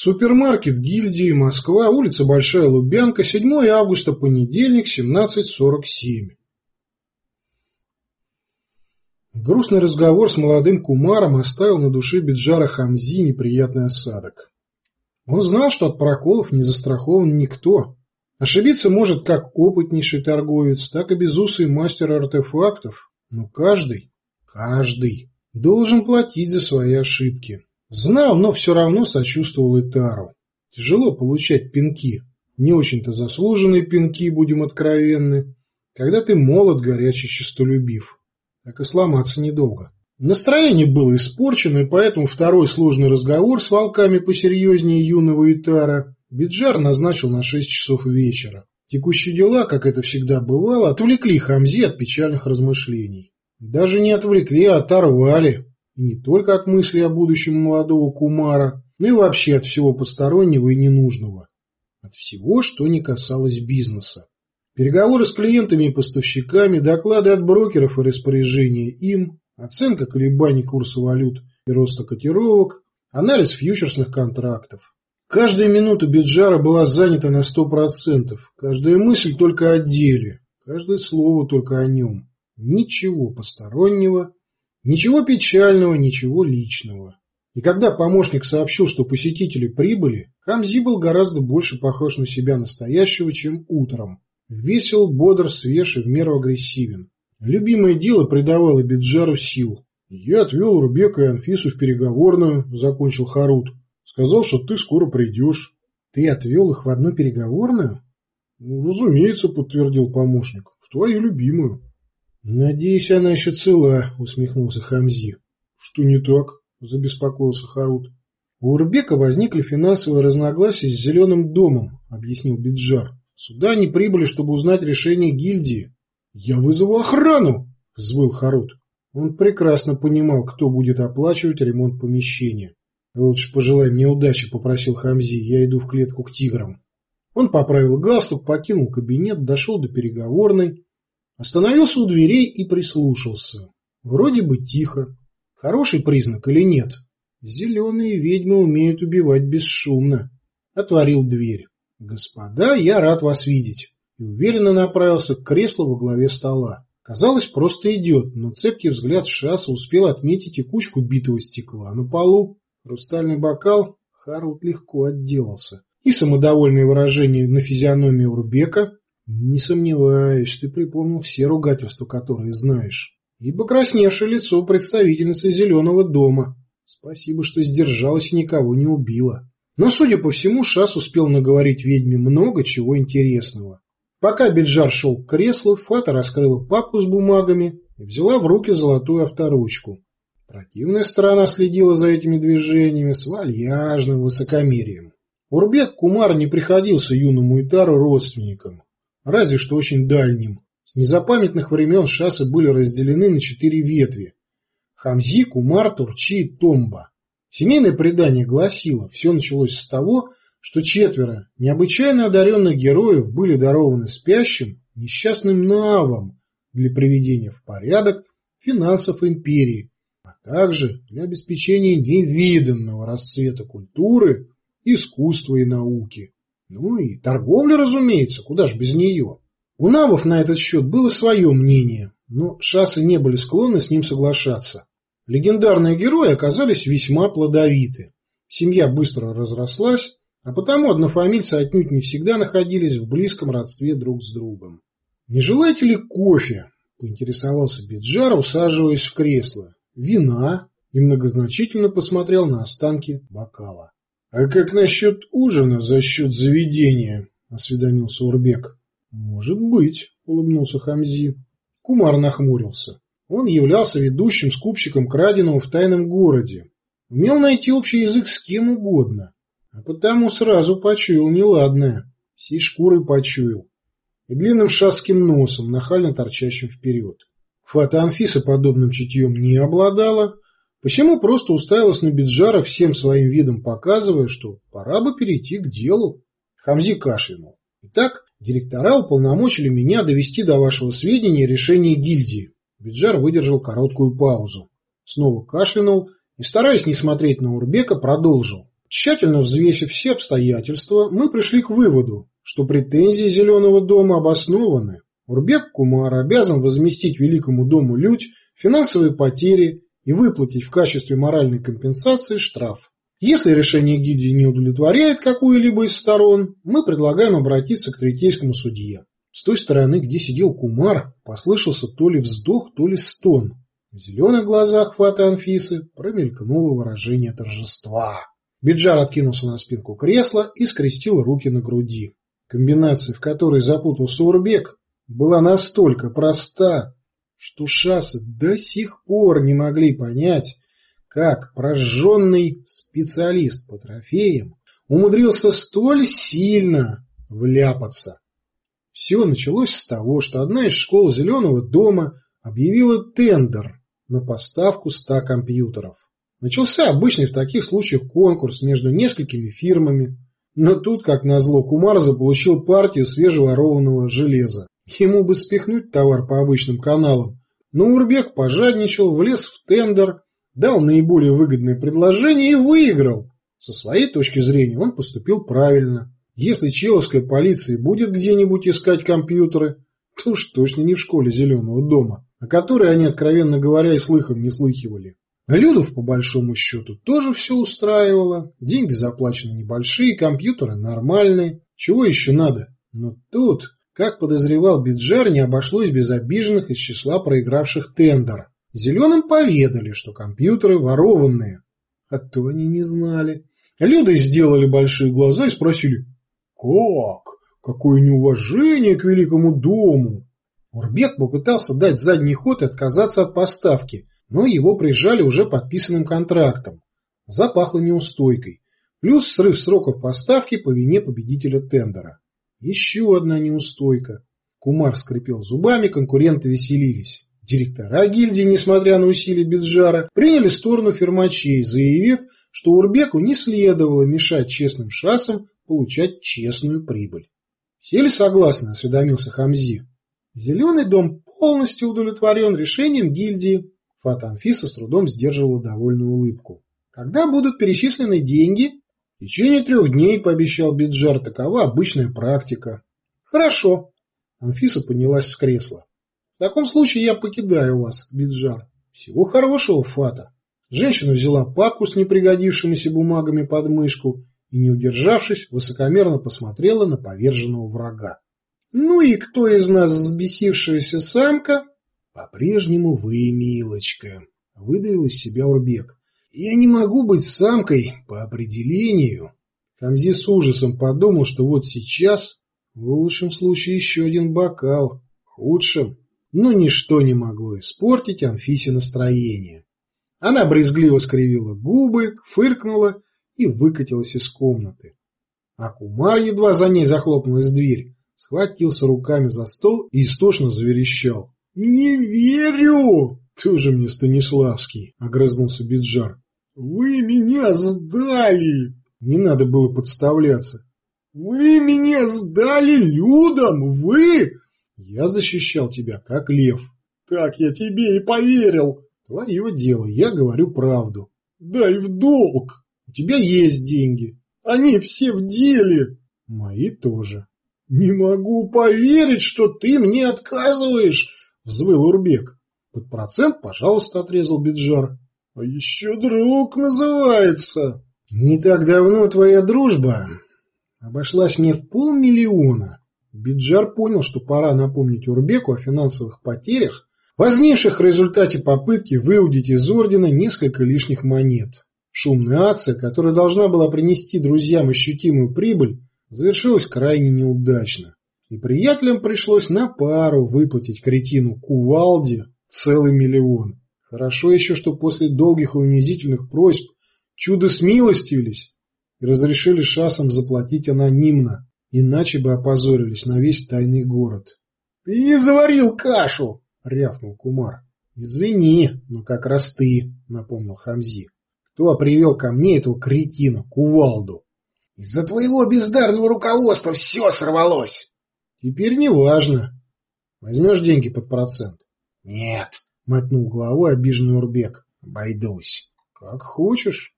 Супермаркет гильдии, Москва, улица Большая Лубянка, 7 августа, понедельник, 17.47. Грустный разговор с молодым кумаром оставил на душе Биджара Хамзи неприятный осадок. Он знал, что от проколов не застрахован никто. Ошибиться может как опытнейший торговец, так и безусый мастер артефактов. Но каждый, каждый должен платить за свои ошибки. Знал, но все равно сочувствовал Итару. Тяжело получать пинки. Не очень-то заслуженные пинки, будем откровенны, когда ты молод, горячий, честолюбив. Так и сломаться недолго. Настроение было испорчено, и поэтому второй сложный разговор с волками посерьезнее юного Итара Биджар назначил на шесть часов вечера. Текущие дела, как это всегда бывало, отвлекли Хамзи от печальных размышлений. Даже не отвлекли, а оторвали. И не только от мысли о будущем молодого кумара, но и вообще от всего постороннего и ненужного. От всего, что не касалось бизнеса. Переговоры с клиентами и поставщиками, доклады от брокеров и распоряжения им, оценка колебаний курса валют и роста котировок, анализ фьючерсных контрактов. Каждая минута Биджара была занята на сто процентов, каждая мысль только о деле, каждое слово только о нем. Ничего постороннего Ничего печального, ничего личного. И когда помощник сообщил, что посетители прибыли, Хамзи был гораздо больше похож на себя настоящего, чем утром. Весел, бодр, свеж и в меру агрессивен. Любимое дело придавало Биджару сил. «Я отвел Рубека и Анфису в переговорную», — закончил Харут. «Сказал, что ты скоро придешь». «Ты отвел их в одну переговорную?» «Ну, разумеется», — подтвердил помощник. «В твою любимую». «Надеюсь, она еще цела», — усмехнулся Хамзи. «Что не так?» — забеспокоился Харут. «У Урбека возникли финансовые разногласия с Зеленым домом», — объяснил Биджар. «Сюда они прибыли, чтобы узнать решение гильдии». «Я вызову охрану!» — взвыл Харут. Он прекрасно понимал, кто будет оплачивать ремонт помещения. «Лучше пожелай мне удачи», — попросил Хамзи. «Я иду в клетку к тиграм». Он поправил галстук, покинул кабинет, дошел до переговорной, Остановился у дверей и прислушался. Вроде бы тихо. Хороший признак или нет? Зеленые ведьмы умеют убивать бесшумно. Отворил дверь. «Господа, я рад вас видеть!» И уверенно направился к креслу во главе стола. Казалось, просто идет, но цепкий взгляд Шаса успел отметить и кучку битого стекла на полу. Хрустальный бокал Харут легко отделался. И самодовольное выражение на физиономии Урбека не сомневаюсь, ты припомнил все ругательства, которые знаешь. И покрасневшее лицо представительницы Зеленого дома. Спасибо, что сдержалась и никого не убила. Но, судя по всему, Шас успел наговорить ведьме много чего интересного. Пока Беджар шел к креслу, Фата раскрыла папку с бумагами и взяла в руки золотую авторучку. Противная сторона следила за этими движениями с вальяжным высокомерием. Урбек Кумар не приходился юному Итару родственником разве что очень дальним. С незапамятных времен шассы были разделены на четыре ветви – Хамзи, Кумар, Турчи и Томба. Семейное предание гласило, все началось с того, что четверо необычайно одаренных героев были дарованы спящим, несчастным навам для приведения в порядок финансов империи, а также для обеспечения невиданного расцвета культуры, искусства и науки. Ну и торговля, разумеется, куда ж без нее. У навов на этот счет было свое мнение, но шассы не были склонны с ним соглашаться. Легендарные герои оказались весьма плодовиты. Семья быстро разрослась, а потому однофамильцы отнюдь не всегда находились в близком родстве друг с другом. «Не желаете ли кофе?» – поинтересовался Биджар, усаживаясь в кресло. «Вина?» – и многозначительно посмотрел на останки бокала. «А как насчет ужина за счет заведения?» — осведомился Урбек. «Может быть», — улыбнулся Хамзи. Кумар нахмурился. Он являлся ведущим скупщиком краденого в тайном городе. Умел найти общий язык с кем угодно. А потому сразу почуял неладное. Всей шкурой почуял. И длинным шасским носом, нахально торчащим вперед. Фата Анфиса подобным чутьем не обладала, Посему просто уставилась на Биджара всем своим видом, показывая, что пора бы перейти к делу. Хамзи кашлянул. Итак, директора уполномочили меня довести до вашего сведения решение гильдии. Биджар выдержал короткую паузу. Снова кашлянул и, стараясь не смотреть на Урбека, продолжил. Тщательно взвесив все обстоятельства, мы пришли к выводу, что претензии Зеленого дома обоснованы. Урбек Кумар обязан возместить Великому дому Людь финансовые потери и выплатить в качестве моральной компенсации штраф. Если решение гильдии не удовлетворяет какую-либо из сторон, мы предлагаем обратиться к третейскому судье. С той стороны, где сидел Кумар, послышался то ли вздох, то ли стон. В зеленых глазах Фаты Анфисы промелькнуло выражение торжества. Биджар откинулся на спинку кресла и скрестил руки на груди. Комбинация, в которой запутался Урбек, была настолько проста, что шассы до сих пор не могли понять, как прожженный специалист по трофеям умудрился столь сильно вляпаться. Все началось с того, что одна из школ Зеленого дома объявила тендер на поставку 100 компьютеров. Начался обычный в таких случаях конкурс между несколькими фирмами, но тут, как назло, Кумар заполучил партию свежеворованного железа. Ему бы спихнуть товар по обычным каналам, но Урбек пожадничал, влез в тендер, дал наиболее выгодное предложение и выиграл. Со своей точки зрения он поступил правильно. Если человская полиция будет где-нибудь искать компьютеры, то уж точно не в школе Зеленого дома, о которой они, откровенно говоря, и слыхом не слыхивали. Людов, по большому счету, тоже все устраивало. Деньги заплачены небольшие, компьютеры нормальные. Чего еще надо? Но тут, как подозревал Биджар, не обошлось без обиженных из числа проигравших тендер. Зеленым поведали, что компьютеры ворованные. А то они не знали. Люды сделали большие глаза и спросили, «Как? Какое неуважение к великому дому!» Урбек попытался дать задний ход и отказаться от поставки – но его прижали уже подписанным контрактом. Запахло неустойкой. Плюс срыв сроков поставки по вине победителя тендера. Еще одна неустойка. Кумар скрипел зубами, конкуренты веселились. Директора гильдии, несмотря на усилия Биджара, приняли сторону фермачей, заявив, что Урбеку не следовало мешать честным шассам получать честную прибыль. Все ли согласны, осведомился Хамзи. Зеленый дом полностью удовлетворен решением гильдии Фата Анфиса с трудом сдерживала довольную улыбку. «Когда будут перечислены деньги?» «В течение трех дней», — пообещал Биджар, — «такова обычная практика». «Хорошо». Анфиса поднялась с кресла. «В таком случае я покидаю вас, Биджар. Всего хорошего, Фата». Женщина взяла папку с непригодившимися бумагами под мышку и, не удержавшись, высокомерно посмотрела на поверженного врага. «Ну и кто из нас взбесившаяся самка?» «По-прежнему вы, милочка», — выдавил из себя Урбек. «Я не могу быть самкой по определению». Хамзи с ужасом подумал, что вот сейчас, в лучшем случае, еще один бокал, худшем, но ничто не могло испортить Анфисе настроение. Она брезгливо скривила губы, фыркнула и выкатилась из комнаты. А Кумар, едва за ней захлопнулась дверь, схватился руками за стол и истошно заверещал. «Не верю!» «Тоже мне Станиславский», — огрызнулся Биджар. «Вы меня сдали!» Не надо было подставляться. «Вы меня сдали людям! Вы!» «Я защищал тебя, как лев». «Так я тебе и поверил!» «Твое дело, я говорю правду». «Дай в долг!» «У тебя есть деньги». «Они все в деле!» «Мои тоже». «Не могу поверить, что ты мне отказываешь!» взвыл Урбек. Под процент, пожалуйста, отрезал Биджар. А еще друг называется. Не так давно твоя дружба обошлась мне в полмиллиона. Биджар понял, что пора напомнить Урбеку о финансовых потерях, возникших в результате попытки выудить из ордена несколько лишних монет. Шумная акция, которая должна была принести друзьям ощутимую прибыль, завершилась крайне неудачно и приятелям пришлось на пару выплатить кретину Кувалде целый миллион. Хорошо еще, что после долгих и унизительных просьб чудо смилостивились и разрешили шасам заплатить анонимно, иначе бы опозорились на весь тайный город. — Ты заварил кашу! — рявкнул Кумар. — Извини, но как раз ты, — напомнил Хамзи. — Кто привел ко мне этого кретина, Кувалду? — Из-за твоего бездарного руководства все сорвалось! Теперь не важно. Возьмешь деньги под процент? Нет, мотнул головой обиженный Урбек. Обойдусь. Как хочешь.